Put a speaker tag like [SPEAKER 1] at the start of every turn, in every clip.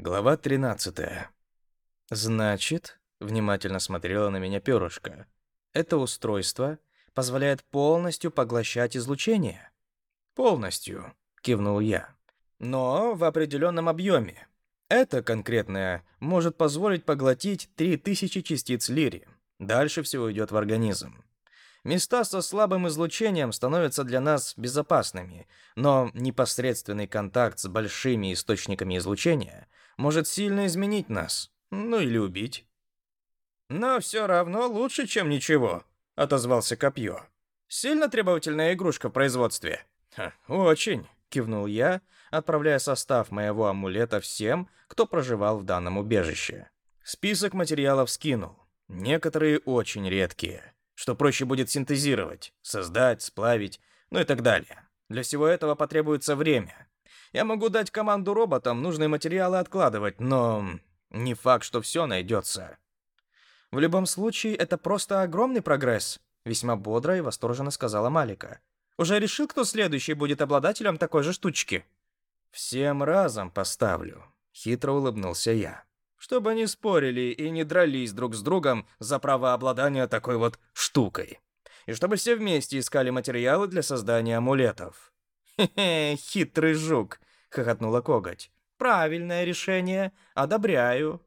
[SPEAKER 1] Глава 13. Значит, внимательно смотрела на меня перышко. Это устройство позволяет полностью поглощать излучение. Полностью, кивнул я. Но в определенном объеме. Это конкретное может позволить поглотить 3000 частиц лири. Дальше все уйдет в организм. Места со слабым излучением становятся для нас безопасными, но непосредственный контакт с большими источниками излучения может сильно изменить нас, ну или убить. «Но все равно лучше, чем ничего», — отозвался Копье. «Сильно требовательная игрушка в производстве?» Ха, «Очень», — кивнул я, отправляя состав моего амулета всем, кто проживал в данном убежище. Список материалов скинул. Некоторые очень редкие, что проще будет синтезировать, создать, сплавить, ну и так далее. Для всего этого потребуется время. Я могу дать команду роботам нужные материалы откладывать, но не факт, что все найдется. В любом случае, это просто огромный прогресс, весьма бодро и восторженно сказала Малика. Уже решил, кто следующий будет обладателем такой же штучки? Всем разом поставлю, хитро улыбнулся я. Чтобы они спорили и не дрались друг с другом за право обладания такой вот штукой. И чтобы все вместе искали материалы для создания амулетов. «Хе-хе, хитрый жук!» — хохотнула коготь. «Правильное решение. Одобряю».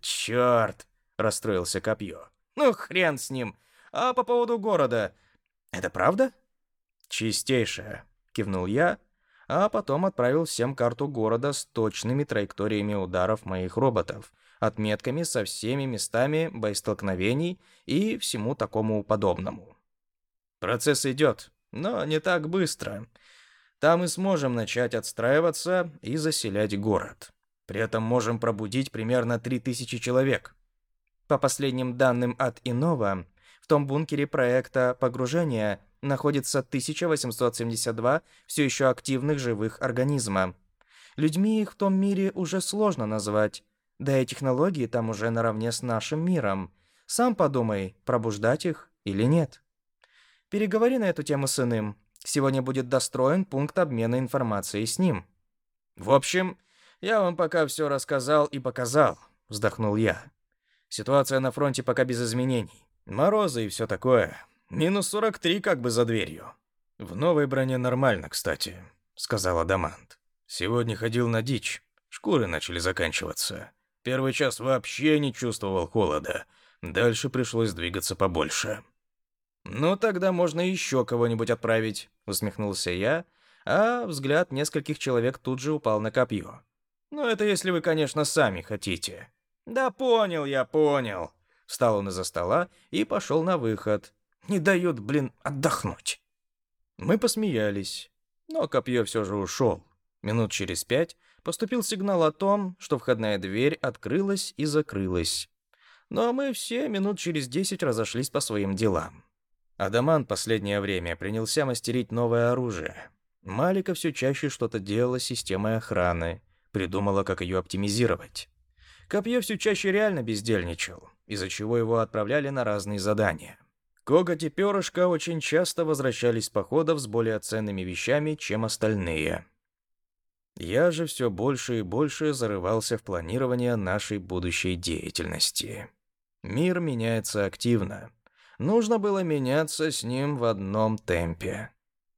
[SPEAKER 1] «Черт!» — расстроился копье. «Ну, хрен с ним. А по поводу города. Это правда?» «Чистейшая», — кивнул я, а потом отправил всем карту города с точными траекториями ударов моих роботов, отметками со всеми местами боестолкновений и всему такому подобному. Процесс идет, но не так быстро. Там и сможем начать отстраиваться и заселять город. При этом можем пробудить примерно 3000 человек. По последним данным от Инова, в том бункере проекта погружения находится 1872 все еще активных живых организма. Людьми их в том мире уже сложно назвать. Да и технологии там уже наравне с нашим миром. Сам подумай, пробуждать их или нет. Переговори на эту тему с иным. Сегодня будет достроен пункт обмена информацией с ним. В общем, я вам пока все рассказал и показал, вздохнул я. Ситуация на фронте пока без изменений. Морозы и все такое. Минус 43 как бы за дверью. В новой броне нормально, кстати, сказал Адамант. Сегодня ходил на дичь. Шкуры начали заканчиваться. Первый час вообще не чувствовал холода. Дальше пришлось двигаться побольше. «Ну, тогда можно еще кого-нибудь отправить», — усмехнулся я, а взгляд нескольких человек тут же упал на копье. «Ну, это если вы, конечно, сами хотите». «Да понял я, понял». Встал он из-за стола и пошел на выход. «Не дают, блин, отдохнуть». Мы посмеялись, но копье все же ушел. Минут через пять поступил сигнал о том, что входная дверь открылась и закрылась. Но мы все минут через десять разошлись по своим делам. Адаман последнее время принялся мастерить новое оружие. Малика все чаще что-то делала с системой охраны, придумала, как ее оптимизировать. Копье все чаще реально бездельничал, из-за чего его отправляли на разные задания. Коготь и перышко очень часто возвращались с походов с более ценными вещами, чем остальные. Я же все больше и больше зарывался в планирование нашей будущей деятельности. Мир меняется активно. Нужно было меняться с ним в одном темпе.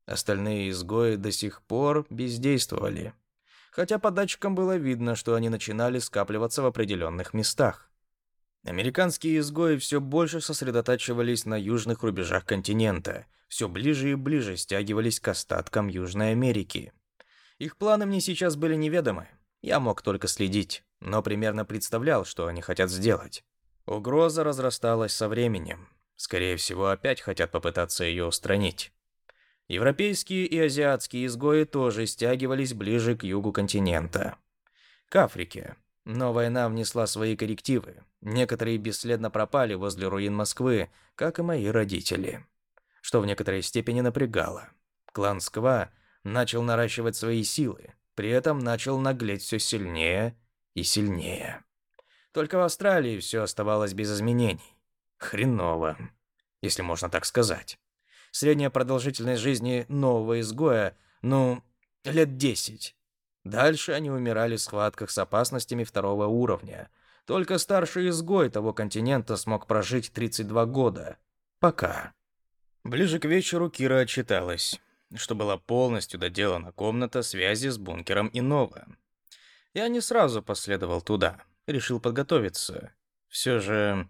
[SPEAKER 1] Остальные изгои до сих пор бездействовали. Хотя по датчикам было видно, что они начинали скапливаться в определенных местах. Американские изгои все больше сосредотачивались на южных рубежах континента, все ближе и ближе стягивались к остаткам Южной Америки. Их планы мне сейчас были неведомы. Я мог только следить, но примерно представлял, что они хотят сделать. Угроза разрасталась со временем. Скорее всего, опять хотят попытаться ее устранить. Европейские и азиатские изгои тоже стягивались ближе к югу континента. К Африке. Но война внесла свои коррективы. Некоторые бесследно пропали возле руин Москвы, как и мои родители. Что в некоторой степени напрягало. Клан Сква начал наращивать свои силы, при этом начал наглеть все сильнее и сильнее. Только в Австралии все оставалось без изменений. Хреново, если можно так сказать. Средняя продолжительность жизни нового изгоя, ну, лет десять. Дальше они умирали в схватках с опасностями второго уровня. Только старший изгой того континента смог прожить 32 года. Пока. Ближе к вечеру Кира отчиталась, что была полностью доделана комната связи с бункером Инова. Я не сразу последовал туда, решил подготовиться. Все же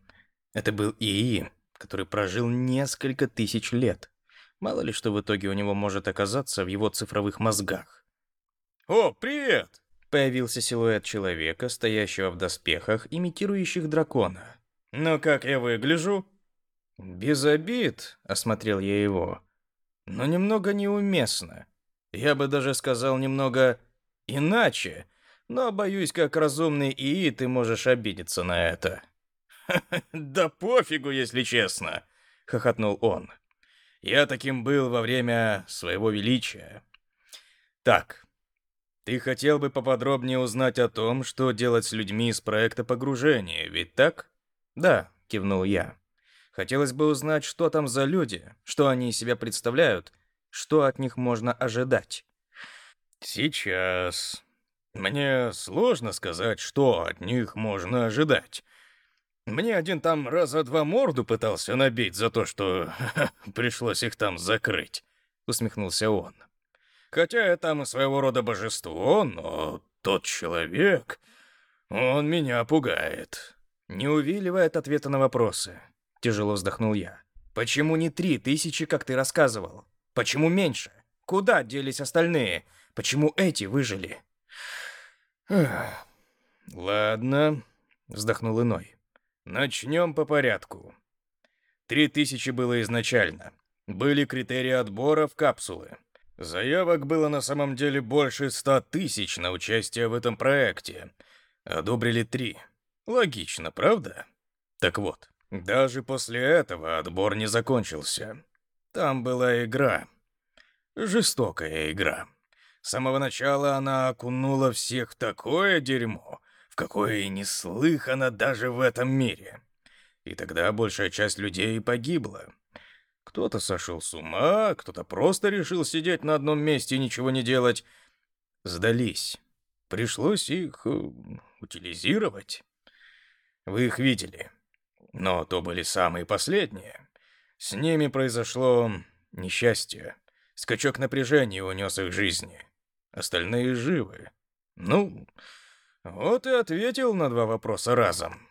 [SPEAKER 1] это был ИИ, который прожил несколько тысяч лет. Мало ли что в итоге у него может оказаться в его цифровых мозгах.
[SPEAKER 2] «О, привет!»
[SPEAKER 1] Появился силуэт человека, стоящего в доспехах, имитирующих дракона.
[SPEAKER 2] «Ну как я выгляжу?»
[SPEAKER 1] «Без обид», — осмотрел я его. «Но немного неуместно. Я бы даже сказал немного иначе, но, боюсь, как разумный ИИ, ты можешь обидеться на это».
[SPEAKER 2] «Да пофигу, если честно», —
[SPEAKER 1] хохотнул он.
[SPEAKER 2] «Я таким был во время своего величия. Так, ты хотел бы поподробнее узнать о том, что делать с людьми из проекта погружения, ведь так?
[SPEAKER 1] Да, кивнул я. Хотелось бы узнать, что там за люди, что они из себя представляют, что от них можно ожидать.
[SPEAKER 2] Сейчас. Мне сложно сказать, что от них можно ожидать. Мне один там раза два морду пытался набить за то, что пришлось их там закрыть, усмехнулся он. Хотя я там своего рода божество, но тот человек, он меня пугает.
[SPEAKER 1] Не увиливает ответа на вопросы. Тяжело вздохнул я. Почему не три тысячи, как ты рассказывал? Почему меньше? Куда делись остальные? Почему эти выжили?
[SPEAKER 2] Ладно, вздохнул иной. Начнем по порядку. Три тысячи было изначально. Были критерии отбора в капсулы. Заявок было на самом деле больше ста тысяч на участие в этом проекте. Одобрили три. Логично, правда? Так вот, даже после этого отбор не закончился. Там была игра. Жестокая игра. С самого начала она окунула всех в такое дерьмо, какое не слыхано даже в этом мире. И тогда большая часть людей погибла. Кто-то сошел с ума, кто-то просто решил сидеть на одном месте и ничего не делать. Сдались. Пришлось их э, утилизировать. Вы их видели. Но то были самые последние. С ними произошло несчастье. Скачок напряжения унес их жизни. Остальные живы. Ну, вот и ответил на два вопроса разом.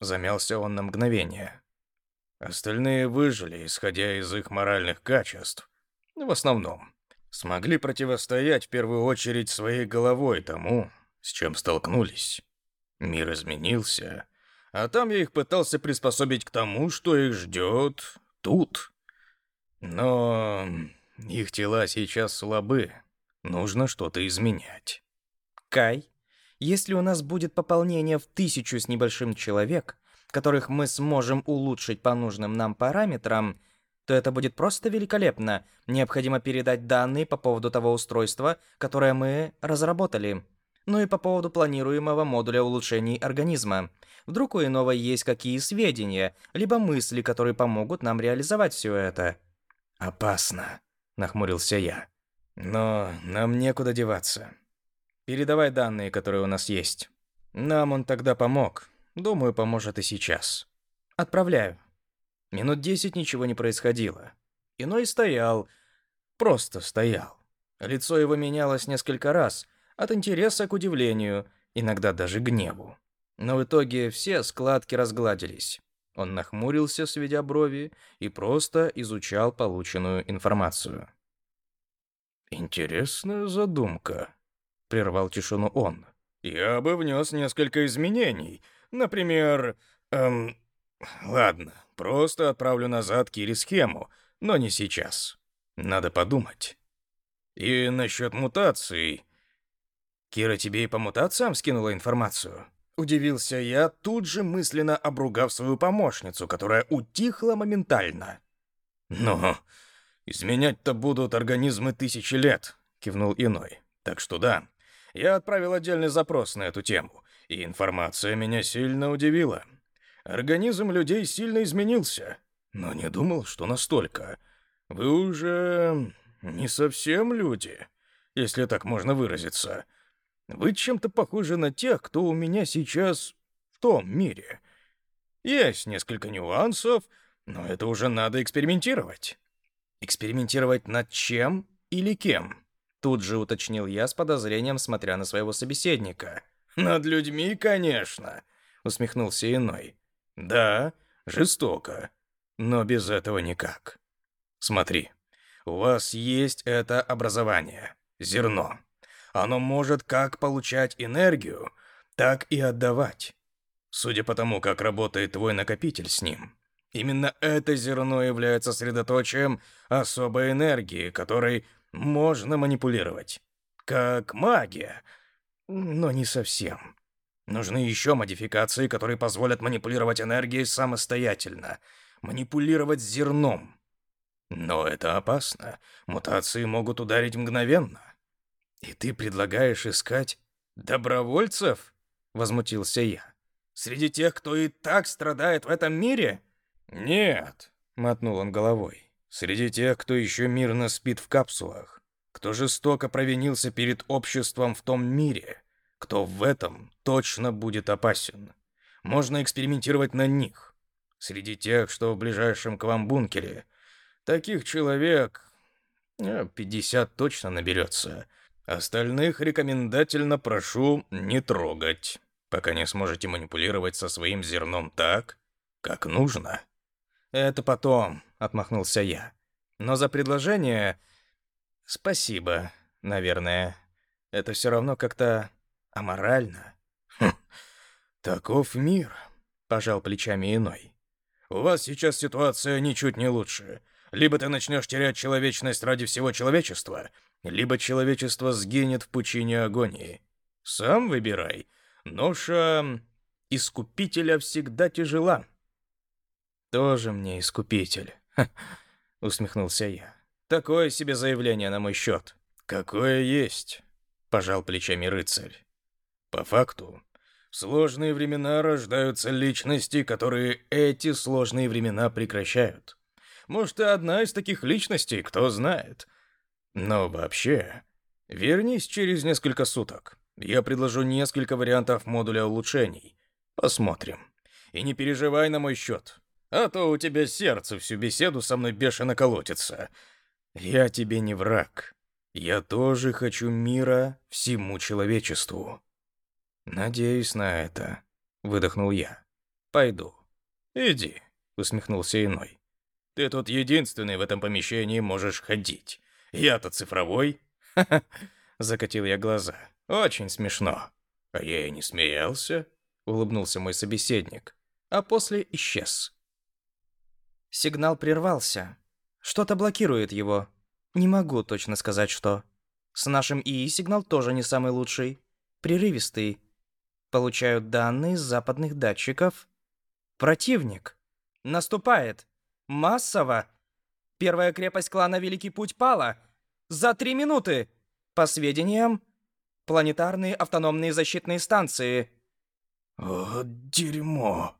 [SPEAKER 2] Замялся он на мгновение. Остальные выжили, исходя из их моральных качеств. В основном. Смогли противостоять в первую очередь своей головой тому, с чем столкнулись. Мир изменился, а там я их пытался приспособить к тому, что их ждет тут. Но их тела сейчас слабы. Нужно что-то изменять.
[SPEAKER 1] Кай, если у нас будет пополнение в тысячу с небольшим человек, которых мы сможем улучшить по нужным нам параметрам, то это будет просто великолепно. Необходимо передать данные по поводу того устройства, которое мы разработали. Ну и по поводу планируемого модуля улучшений организма. Вдруг у иного есть какие сведения, либо мысли, которые помогут нам реализовать все это.
[SPEAKER 2] «Опасно», — нахмурился я. «Но нам некуда деваться. Передавай данные, которые у нас есть. Нам он тогда помог, Думаю, поможет и сейчас.
[SPEAKER 1] Отправляю. Минут десять ничего не происходило. Иной стоял, просто стоял. Лицо его менялось несколько раз, от интереса к удивлению, иногда даже гневу. Но в итоге все складки разгладились. Он нахмурился, сведя брови, и просто изучал полученную информацию.
[SPEAKER 2] «Интересная задумка», — прервал тишину он. «Я бы внес несколько изменений, Например, эм, ладно, просто отправлю назад Кире схему, но не сейчас. Надо подумать. И насчет мутаций. Кира тебе и по мутациям скинула информацию? Удивился я, тут же мысленно обругав свою помощницу, которая утихла моментально. «Ну, изменять-то будут организмы тысячи лет», — кивнул иной. «Так что да, я отправил отдельный запрос на эту тему, и информация меня сильно удивила. Организм людей сильно изменился, но не думал, что настолько. Вы уже не совсем люди, если так можно выразиться. Вы чем-то похожи на тех, кто у меня сейчас в том мире. Есть несколько нюансов, но это уже надо экспериментировать.
[SPEAKER 1] Экспериментировать над чем или кем? Тут же уточнил я с подозрением, смотря на своего собеседника.
[SPEAKER 2] Над людьми, конечно, усмехнулся иной. Да, жестоко, но без этого никак. Смотри, у вас есть это образование, зерно. Оно может как получать энергию, так и отдавать. Судя по тому, как работает твой накопитель с ним, именно это зерно является средоточием особой энергии, которой можно манипулировать. Как магия, но не совсем. Нужны еще модификации, которые позволят манипулировать энергией самостоятельно. Манипулировать зерном. Но это опасно. Мутации могут ударить мгновенно. «И ты предлагаешь искать добровольцев?» — возмутился я. «Среди тех, кто и так страдает в этом мире?» «Нет», — мотнул он головой. «Среди тех, кто еще мирно спит в капсулах, кто жестоко провинился перед обществом в том мире, кто в этом точно будет опасен. Можно экспериментировать на них. Среди тех, что в ближайшем к вам бункере, таких человек 50 э, точно наберется. Остальных рекомендательно прошу не трогать, пока не сможете манипулировать со своим зерном так, как нужно.
[SPEAKER 1] Это потом, отмахнулся я. Но за предложение спасибо, наверное. Это все равно как-то аморально.
[SPEAKER 2] Хм, таков мир, пожал плечами иной. У вас сейчас ситуация ничуть не лучше. Либо ты начнешь терять человечность ради всего человечества, либо человечество сгинет в пучине агонии. Сам выбирай. Ноша искупителя всегда тяжела.
[SPEAKER 1] Тоже мне искупитель, усмехнулся я. Такое себе заявление на мой счет.
[SPEAKER 2] Какое есть, пожал плечами рыцарь. По факту, в сложные времена рождаются личности, которые эти сложные времена прекращают. Может, и одна из таких личностей, кто знает. Но вообще, вернись через несколько суток. Я предложу несколько вариантов модуля улучшений. Посмотрим. И не переживай на мой счет. А то у тебя сердце всю беседу со мной бешено колотится. Я тебе не враг. Я тоже хочу мира всему человечеству. Надеюсь на это, выдохнул я. Пойду. Иди, усмехнулся иной. Ты тут единственный в этом помещении можешь ходить. Я-то цифровой. Закатил я глаза. Очень смешно. А я и не смеялся, улыбнулся мой собеседник, а после исчез.
[SPEAKER 1] Сигнал прервался. Что-то блокирует его. Не могу точно сказать, что. С нашим ИИ сигнал тоже не самый лучший. Прерывистый. Получают данные с западных датчиков. Противник. Наступает. Массово. Первая крепость клана Великий Путь пала. За три минуты. По сведениям, планетарные автономные защитные станции.
[SPEAKER 2] О, дерьмо.